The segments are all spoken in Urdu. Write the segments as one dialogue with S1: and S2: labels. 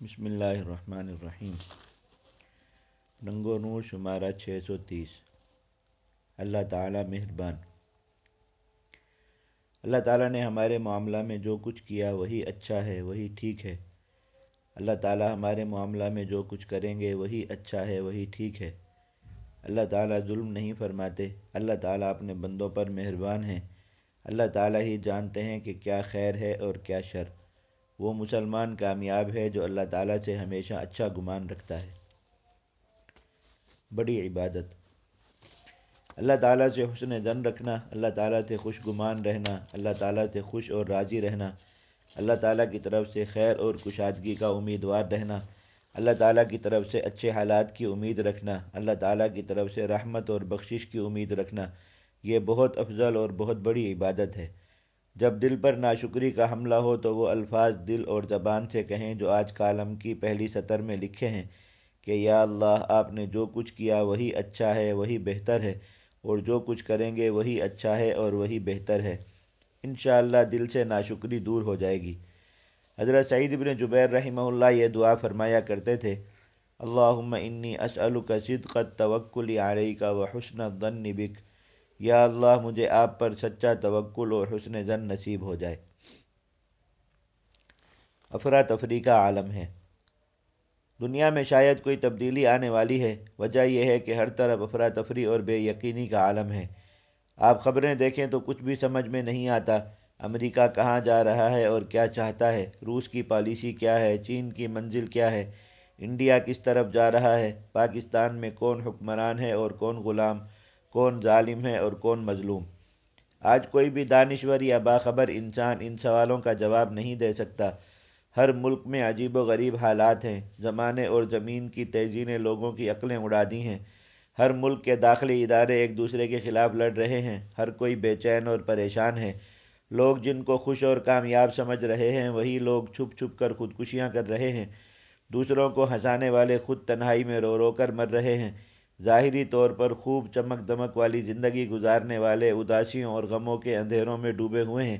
S1: بسم اللہ الرحمن الرحیم۔ رنگ و نور شمارہ چھ سو تیس۔ اللہ تعالیٰ مہربان۔ اللہ تعالیٰ نے ہمارے معاملہ میں جو کچھ کیا وہی اچھا ہے، وہی ٹھیک ہے۔ اللہ تعالیٰ ہمارے معاملہ میں جو کچھ کریں گے وہی اچھا ہے، وہی ٹھیک ہے۔ اللہ تعالیٰ ظلم نہیں فرماتے۔ اللہ تعالیٰ اپنے بندوں پر مہربان ہیں۔ اللہ تعالیٰ ہی جانتے ہیں کہ کیا خیر ہے اور کیا شر۔ وہ مسلمان کامیاب ہے جو اللہ تعالیٰ سے ہمیشہ اچھا گمان رکھتا ہے۔ بڑی عبادت۔ اللہ تعالیٰ سے حسن زن رکھنا، اللہ تعالیٰ سے خوش گمان رہنا، اللہ تعالیٰ سے خوش اور راضی رہنا، اللہ تعالیٰ کی طرف سے خیر اور کشادگی کا امیدوار رہنا، اللہ تعالیٰ کی طرف سے اچھے حالات کی امید رکھنا، اللہ تعالیٰ کی طرف سے رحمت اور بخشش کی امید رکھنا، یہ بہت افضل اور بہت بڑی عبادت ہے۔ جب دل پر ناشکری کا حملہ ہو تو وہ الفاظ دل اور زبان سے کہیں جو آج کالم کی پہلی سطر میں لکھے ہیں کہ یا اللہ، آپ نے جو کچھ کیا وہی اچھا ہے، وہی بہتر ہے، اور جو کچھ کریں گے وہی اچھا ہے اور وہی بہتر ہے۔ انشاءاللہ دل سے ناشکری دور ہو جائے گی۔ حضرت سعید بن جبیر رحمہ اللہ یہ دعا فرمایا کرتے تھے، اللہم انی اسألک صدق التوکل علیک و حسن الظن بک یا اللہ مجھے آپ پر سچا توکل اور حسن زن نصیب ہو جائے۔ افراتفری کا عالم ہے۔ دنیا میں شاید کوئی تبدیلی آنے والی ہے۔ وجہ یہ ہے کہ ہر طرف افراتفری اور بے یقینی کا عالم ہے۔ آپ خبریں دیکھیں تو کچھ بھی سمجھ میں نہیں آتا۔ امریکہ کہاں جا رہا ہے اور کیا چاہتا ہے؟ روس کی پالیسی کیا ہے؟ چین کی منزل کیا ہے؟ انڈیا کس طرف جا رہا ہے؟ پاکستان میں کون حکمران ہے اور کون غلام؟ کون ظالم ہے اور کون مظلوم۔ آج کوئی بھی دانشور یا باخبر انسان ان سوالوں کا جواب نہیں دے سکتا۔ ہر ملک میں عجیب و غریب حالات ہیں۔ زمانے اور زمین کی تیزی نے لوگوں کی عقلیں اڑا دی ہیں۔ ہر ملک کے داخلی ادارے ایک دوسرے کے خلاف لڑ رہے ہیں۔ ہر کوئی بے چین اور پریشان ہے۔ لوگ جن کو خوش اور کامیاب سمجھ رہے ہیں، وہی لوگ چھپ چھپ کر خودکشیاں کر رہے ہیں۔ دوسروں کو ہنسانے والے خود تنہائی میں رو رو کر مر رہے ہیں۔ ظاہری طور پر خوب چمک دمک والی زندگی گزارنے والے اداسیوں اور غموں کے اندھیروں میں ڈوبے ہوئے ہیں۔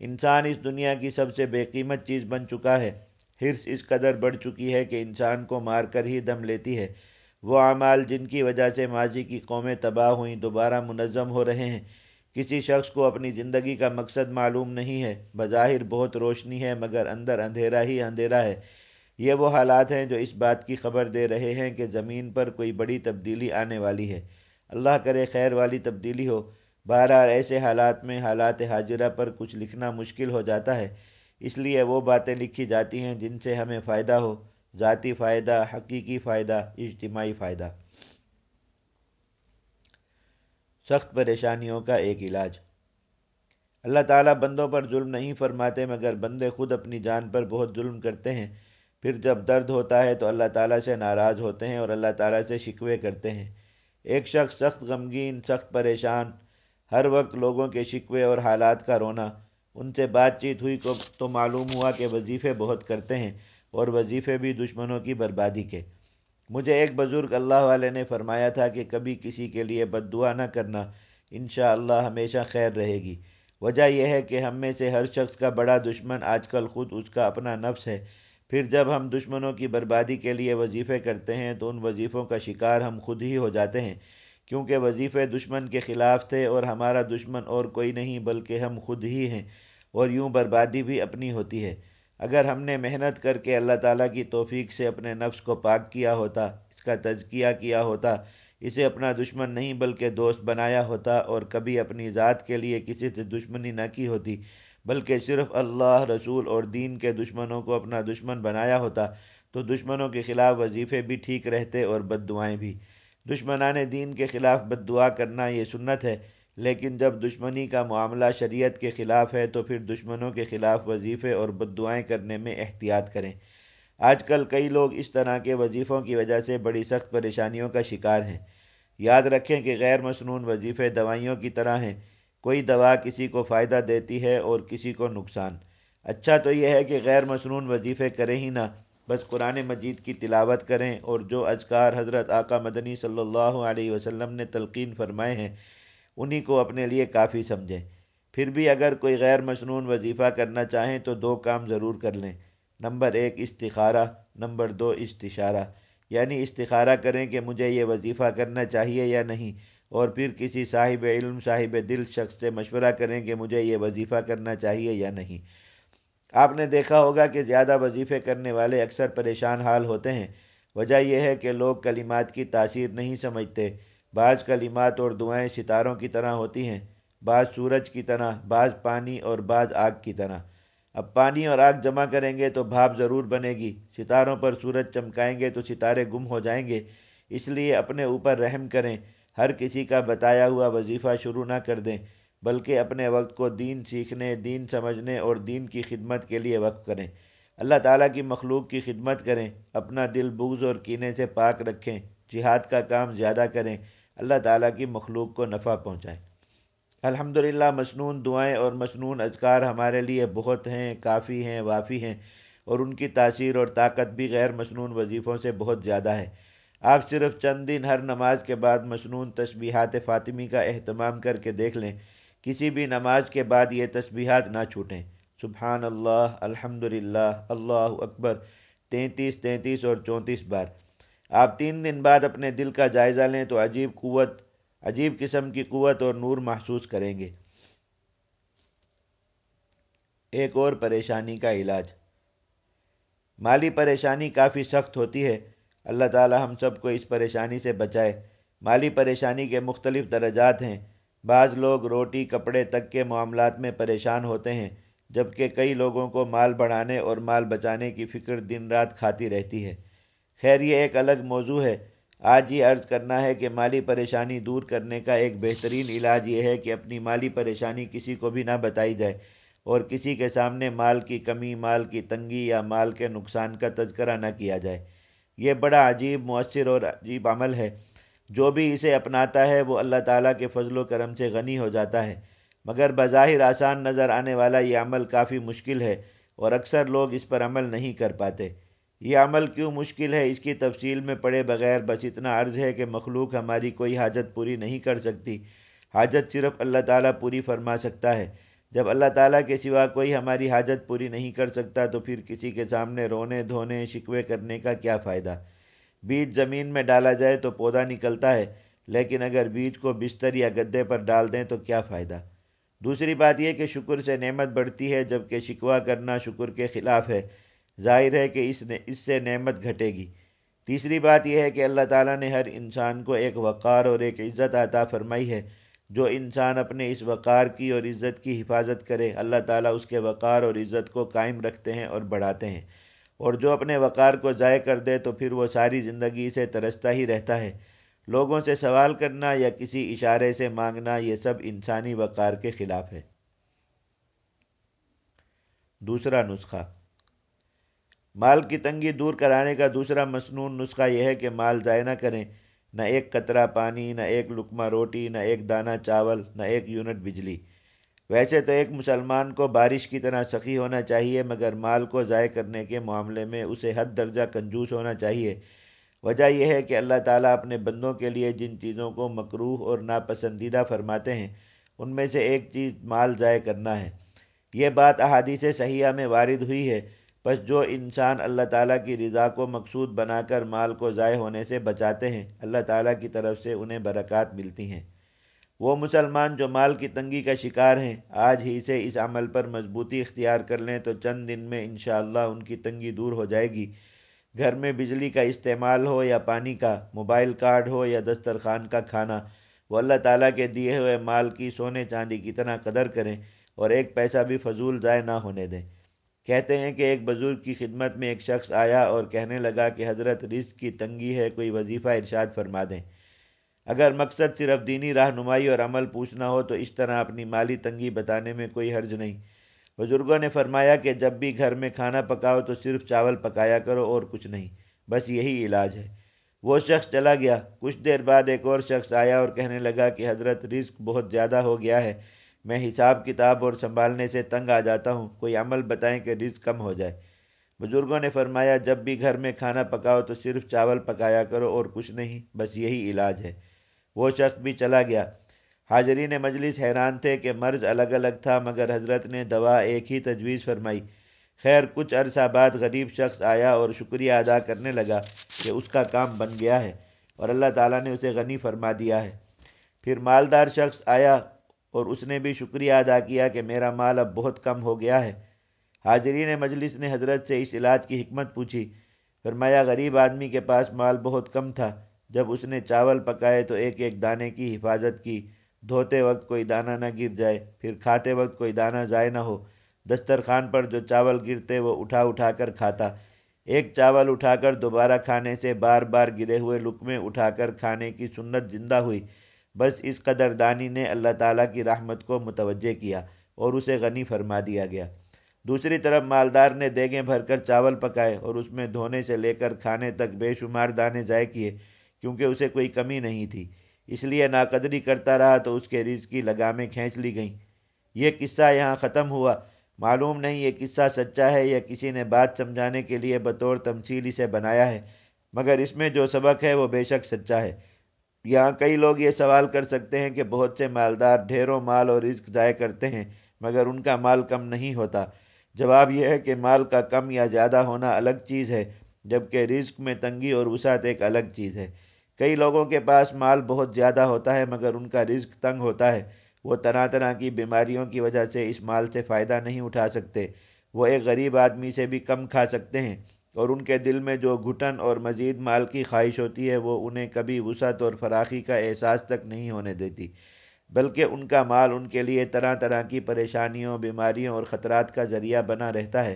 S1: انسان اس دنیا کی سب سے بے قیمت چیز بن چکا ہے۔ حرص اس قدر بڑھ چکی ہے کہ انسان کو مار کر ہی دم لیتی ہے۔ وہ اعمال جن کی وجہ سے ماضی کی قومیں تباہ ہوئیں، دوبارہ منظم ہو رہے ہیں۔ کسی شخص کو اپنی زندگی کا مقصد معلوم نہیں ہے۔ بظاہر بہت روشنی ہے، مگر اندر اندھیرا ہی اندھیرا ہے۔ یہ وہ حالات ہیں جو اس بات کی خبر دے رہے ہیں کہ زمین پر کوئی بڑی تبدیلی آنے والی ہے۔ اللہ کرے خیر والی تبدیلی ہو۔ بہرحال ایسے حالات میں حالات حاضرہ پر کچھ لکھنا مشکل ہو جاتا ہے۔ اس لیے وہ باتیں لکھی جاتی ہیں جن سے ہمیں فائدہ ہو۔ ذاتی فائدہ، حقیقی فائدہ، اجتماعی فائدہ۔ سخت پریشانیوں کا ایک علاج۔ اللہ تعالیٰ بندوں پر ظلم نہیں فرماتے مگر بندے خود اپنی جان پر بہت ظلم کرتے ہیں۔ پھر جب درد ہوتا ہے تو اللہ تعالیٰ سے ناراض ہوتے ہیں اور اللہ تعالیٰ سے شکوے کرتے ہیں۔ ایک شخص سخت غمگین، سخت پریشان، ہر وقت لوگوں کے شکوے اور حالات کا رونا۔ ان سے بات چیت ہوئی کو تو معلوم ہوا کہ وظیفے بہت کرتے ہیں اور وظیفے بھی دشمنوں کی بربادی کے۔ مجھے ایک بزرگ اللہ والے نے فرمایا تھا کہ کبھی کسی کے لیے بد دعا نہ کرنا، انشاءاللہ اللہ ہمیشہ خیر رہے گی۔ وجہ یہ ہے کہ ہم میں سے ہر شخص کا بڑا دشمن آج کل خود اس کا اپنا نفس ہے۔ پھر جب ہم دشمنوں کی بربادی کے لیے وظیفے کرتے ہیں تو ان وظیفوں کا شکار ہم خود ہی ہو جاتے ہیں، کیونکہ وظیفے دشمن کے خلاف تھے اور ہمارا دشمن اور کوئی نہیں بلکہ ہم خود ہی ہیں اور یوں بربادی بھی اپنی ہوتی ہے۔ اگر ہم نے محنت کر کے اللہ تعالیٰ کی توفیق سے اپنے نفس کو پاک کیا ہوتا، اس کا تزکیہ کیا ہوتا، اسے اپنا دشمن نہیں بلکہ دوست بنایا ہوتا اور کبھی اپنی ذات کے لیے کسی سے دشمنی نہ کی ہوتی بلکہ صرف اللہ، رسول اور دین کے دشمنوں کو اپنا دشمن بنایا ہوتا، تو دشمنوں کے خلاف وظیفے بھی ٹھیک رہتے اور بد دعائیں بھی۔ دشمنان دین کے خلاف بد دعا کرنا یہ سنت ہے، لیکن جب دشمنی کا معاملہ شریعت کے خلاف ہے، تو پھر دشمنوں کے خلاف وظیفے اور بد دعائیں کرنے میں احتیاط کریں۔ آج کل کئی لوگ اس طرح کے وظیفوں کی وجہ سے بڑی سخت پریشانیوں کا شکار ہیں۔ یاد رکھیں کہ غیر مصنون وظیفے دوائیوں کی طرح ہیں۔ کوئی دوا کسی کو فائدہ دیتی ہے اور کسی کو نقصان۔ اچھا تو یہ ہے کہ غیر مصنون وظیفے کریں ہی نہ، بس قرآن مجید کی تلاوت کریں۔ اور جو اذکار حضرت آقا مدنی صلی اللہ علیہ وسلم نے تلقین فرمائے ہیں، انہی کو اپنے لیے کافی سمجھیں۔ پھر بھی اگر کوئی غیر مصنون وظیفہ کرنا چاہیں تو دو کام ضرور کر لیں۔ نمبر ایک، استخارہ، نمبر دو، استشارہ۔ یعنی استخارہ کریں کہ مجھے یہ وظیفہ کرنا چاہیے یا نہیں۔ اور پھر کسی صاحب علم، صاحب دل شخص سے مشورہ کریں کہ مجھے یہ وظیفہ کرنا چاہیے یا نہیں۔ آپ نے دیکھا ہوگا کہ زیادہ وظیفے کرنے والے اکثر پریشان حال ہوتے ہیں۔ وجہ یہ ہے کہ لوگ کلمات کی تاثیر نہیں سمجھتے۔ بعض کلمات اور دعائیں ستاروں کی طرح ہوتی ہیں۔ بعض سورج کی طرح، بعض پانی اور بعض آگ کی طرح۔ اب پانی اور آگ جمع کریں گے تو بھاپ ضرور بنے گی۔ ستاروں پر سورج چمکائیں گے تو ستارے گم ہو جائیں گے۔ اس لیے اپنے اوپر رحم کریں۔ ہر کسی کا بتایا ہوا وظیفہ شروع نہ کر دیں، بلکہ اپنے وقت کو دین سیکھنے، دین سمجھنے اور دین کی خدمت کے لیے وقف کریں۔ اللہ تعالیٰ کی مخلوق کی خدمت کریں، اپنا دل بغض اور کینے سے پاک رکھیں، جہاد کا کام زیادہ کریں، اللہ تعالیٰ کی مخلوق کو نفع پہنچائیں۔ الحمد للہ مصنون دعائیں اور مصنون اذکار ہمارے لیے بہت ہیں، کافی ہیں، وافی ہیں اور ان کی تاثیر اور طاقت بھی غیر مصنون وظیفوں سے بہت زیادہ ہے۔ آپ صرف چند دن ہر نماز کے بعد مصنون تسبیحات فاطمی کا اہتمام کر کے دیکھ لیں، کسی بھی نماز کے بعد یہ تسبیحات نہ چھوٹیں۔ سبحان اللہ الحمد للہ اللہ اکبر، تینتیس تینتیس اور چونتیس بار۔ آپ تین دن بعد اپنے دل کا جائزہ لیں تو عجیب قوت، عجیب قسم کی قوت اور نور محسوس کریں گے۔ ایک اور پریشانی کا علاج۔ مالی پریشانی کافی سخت ہوتی ہے اللہ تعالی ہم سب کو اس پریشانی سے بچائے۔ مالی پریشانی کے مختلف درجات ہیں۔ بعض لوگ روٹی، کپڑے تک کے معاملات میں پریشان ہوتے ہیں، جبکہ کئی لوگوں کو مال بڑھانے اور مال بچانے کی فکر دن رات کھاتی رہتی ہے۔ خیر، یہ ایک الگ موضوع ہے۔ آج یہ عرض کرنا ہے کہ مالی پریشانی دور کرنے کا ایک بہترین علاج یہ ہے کہ اپنی مالی پریشانی کسی کو بھی نہ بتائی جائے اور کسی کے سامنے مال کی کمی، مال کی تنگی یا مال کے نقصان کا تذکرہ نہ کیا جائے۔ یہ بڑا عجیب مؤثر اور عجیب عمل ہے۔ جو بھی اسے اپناتا ہے، وہ اللہ تعالیٰ کے فضل و کرم سے غنی ہو جاتا ہے۔ مگر بظاہر آسان نظر آنے والا یہ عمل کافی مشکل ہے اور اکثر لوگ اس پر عمل نہیں کر پاتے۔ یہ عمل کیوں مشکل ہے؟ اس کی تفصیل میں پڑے بغیر بس اتنا عرض ہے کہ مخلوق ہماری کوئی حاجت پوری نہیں کر سکتی۔ حاجت صرف اللہ تعالیٰ پوری فرما سکتا ہے۔ جب اللہ تعالیٰ کے سوا کوئی ہماری حاجت پوری نہیں کر سکتا تو پھر کسی کے سامنے رونے، دھونے، شکوے کرنے کا کیا فائدہ؟ بیج زمین میں ڈالا جائے تو پودا نکلتا ہے، لیکن اگر بیج کو بستر یا گدے پر ڈال دیں تو کیا فائدہ؟ دوسری بات یہ کہ شکر سے نعمت بڑھتی ہے، جبکہ شکوہ کرنا شکر کے خلاف ہے۔ ظاہر ہے کہ اس نے، اس سے نعمت گھٹے گی۔ تیسری بات یہ ہے کہ اللہ تعالیٰ نے ہر انسان کو ایک وقار اور ایک عزت عطا فرمائی ہے۔ جو انسان اپنے اس وقار کی اور عزت کی حفاظت کرے، اللہ تعالیٰ اس کے وقار اور عزت کو قائم رکھتے ہیں اور بڑھاتے ہیں۔ اور جو اپنے وقار کو ضائع کر دے تو پھر وہ ساری زندگی سے ترستا ہی رہتا ہے۔ لوگوں سے سوال کرنا یا کسی اشارے سے مانگنا، یہ سب انسانی وقار کے خلاف ہے۔ دوسرا نسخہ۔ مال کی تنگی دور کرانے کا دوسرا مصنون نسخہ یہ ہے کہ مال ضائع نہ کریں۔ نہ ایک قطرہ پانی، نہ ایک لکمہ روٹی، نہ ایک دانہ چاول، نہ ایک یونٹ بجلی۔ ویسے تو ایک مسلمان کو بارش کی طرح سخی ہونا چاہیے، مگر مال کو ضائع کرنے کے معاملے میں اسے حد درجہ کنجوس ہونا چاہیے۔ وجہ یہ ہے کہ اللہ تعالیٰ اپنے بندوں کے لیے جن چیزوں کو مکروح اور ناپسندیدہ فرماتے ہیں، ان میں سے ایک چیز مال ضائع کرنا ہے۔ یہ بات احادیث صحیحہ میں وارد ہوئی ہے۔ بس جو انسان اللہ تعالیٰ کی رضا کو مقصود بنا کر مال کو ضائع ہونے سے بچاتے ہیں، اللہ تعالیٰ کی طرف سے انہیں برکات ملتی ہیں۔ وہ مسلمان جو مال کی تنگی کا شکار ہیں، آج ہی سے اس عمل پر مضبوطی اختیار کر لیں تو چند دن میں انشاءاللہ ان کی تنگی دور ہو جائے گی۔ گھر میں بجلی کا استعمال ہو یا پانی کا، موبائل کارڈ ہو یا دسترخوان کا کھانا، وہ اللہ تعالیٰ کے دیے ہوئے مال کی سونے چاندی کی طرح قدر کریں اور ایک پیسہ بھی فضول ضائع نہ ہونے دیں۔ کہتے ہیں کہ ایک بزرگ کی خدمت میں ایک شخص آیا اور کہنے لگا کہ حضرت رزق کی تنگی ہے، کوئی وظیفہ ارشاد فرما دیں۔ اگر مقصد صرف دینی رہنمائی اور عمل پوچھنا ہو تو اس طرح اپنی مالی تنگی بتانے میں کوئی حرج نہیں۔ بزرگوں نے فرمایا کہ جب بھی گھر میں کھانا پکاؤ تو صرف چاول پکایا کرو اور کچھ نہیں، بس یہی علاج ہے۔ وہ شخص چلا گیا۔ کچھ دیر بعد ایک اور شخص آیا اور کہنے لگا کہ حضرت رزق بہت زیادہ ہو گیا ہے۔ میں حساب کتاب اور سنبھالنے سے تنگ آ جاتا ہوں۔ کوئی عمل بتائیں کہ رزق کم ہو جائے۔ بزرگوں نے فرمایا، جب بھی گھر میں کھانا پکاؤ تو صرف چاول پکایا کرو اور کچھ نہیں، بس یہی علاج ہے۔ وہ شخص بھی چلا گیا۔ حاضرین مجلس حیران تھے کہ مرض الگ الگ تھا، مگر حضرت نے دوا ایک ہی تجویز فرمائی۔ خیر، کچھ عرصہ بعد غریب شخص آیا اور شکریہ ادا کرنے لگا کہ اس کا کام بن گیا ہے اور اللہ تعالیٰ نے اسے غنی فرما دیا ہے۔ پھر مالدار شخص آیا اور اس نے بھی شکریہ ادا کیا کہ میرا مال اب بہت کم ہو گیا ہے۔ حاضرین مجلس نے حضرت سے اس علاج کی حکمت پوچھی۔ فرمایا، غریب آدمی کے پاس مال بہت کم تھا۔ جب اس نے چاول پکائے تو ایک ایک دانے کی حفاظت کی۔ دھوتے وقت کوئی دانہ نہ گر جائے، پھر کھاتے وقت کوئی دانہ ضائع نہ ہو۔ دسترخوان پر جو چاول گرتے، وہ اٹھا اٹھا کر کھاتا۔ ایک چاول اٹھا کر دوبارہ کھانے سے بار بار گرے ہوئے لکمے اٹھا کر کھانے کی سنت زندہ ہوئی۔ بس اس قدر دانی نے اللہ تعالیٰ کی رحمت کو متوجہ کیا اور اسے غنی فرما دیا گیا۔ دوسری طرف مالدار نے دیگیں بھر کر چاول پکائے اور اس میں دھونے سے لے کر کھانے تک بے شمار دانے ضائع کیے کیونکہ اسے کوئی کمی نہیں تھی۔ اس لیے ناقدری کرتا رہا تو اس کے رزق کی لگامیں کھینچ لی گئیں۔ یہ قصہ یہاں ختم ہوا۔ معلوم نہیں یہ قصہ سچا ہے یا کسی نے بات سمجھانے کے لیے بطور تمثیل اسے بنایا ہے، مگر اس میں جو سبق ہے وہ بے شک سچا ہے۔ یہاں کئی لوگ یہ سوال کر سکتے ہیں کہ بہت سے مالدار ڈھیروں مال اور رزق ضائع کرتے ہیں، مگر ان کا مال کم نہیں ہوتا۔ جواب یہ ہے کہ مال کا کم یا زیادہ ہونا الگ چیز ہے، جبکہ رزق میں تنگی اور وسعت ایک الگ چیز ہے۔ کئی لوگوں کے پاس مال بہت زیادہ ہوتا ہے، مگر ان کا رزق تنگ ہوتا ہے۔ وہ طرح طرح کی بیماریوں کی وجہ سے اس مال سے فائدہ نہیں اٹھا سکتے۔ وہ ایک غریب آدمی سے بھی کم کھا سکتے ہیں۔ اور ان کے دل میں جو گھٹن اور مزید مال کی خواہش ہوتی ہے، وہ انہیں کبھی وسعت اور فراخی کا احساس تک نہیں ہونے دیتی، بلکہ ان کا مال ان کے لیے طرح طرح کی پریشانیوں، بیماریوں اور خطرات کا ذریعہ بنا رہتا ہے۔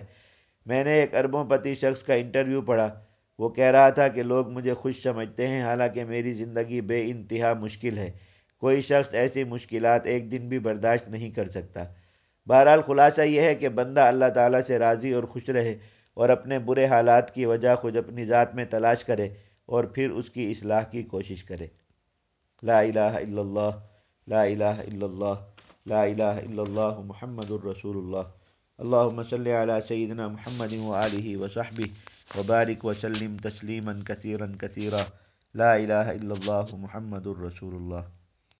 S1: میں نے ایک اربوں پتی شخص کا انٹرویو پڑھا۔ وہ کہہ رہا تھا کہ لوگ مجھے خوش سمجھتے ہیں، حالانکہ میری زندگی بے انتہا مشکل ہے۔ کوئی شخص ایسی مشکلات ایک دن بھی برداشت نہیں کر سکتا۔ بہرحال خلاصہ یہ ہے کہ بندہ اللہ تعالیٰ سے راضی اور خوش رہے۔ اور اپنے برے حالات کی وجہ خود اپنی ذات میں تلاش کرے اور پھر اس کی اصلاح کی کوشش کرے۔ لا الہ الا اللہ، لا الہ الا اللہ، لا الہ الا اللہ، محمد الرسول اللہ۔ اللہم صلی علی سیدنا محمد وآلہ وصحبہ وبارک وسلم تسلیما کثیرا کثیرا۔ لا الہ الا اللہ، محمد الرسول اللہ۔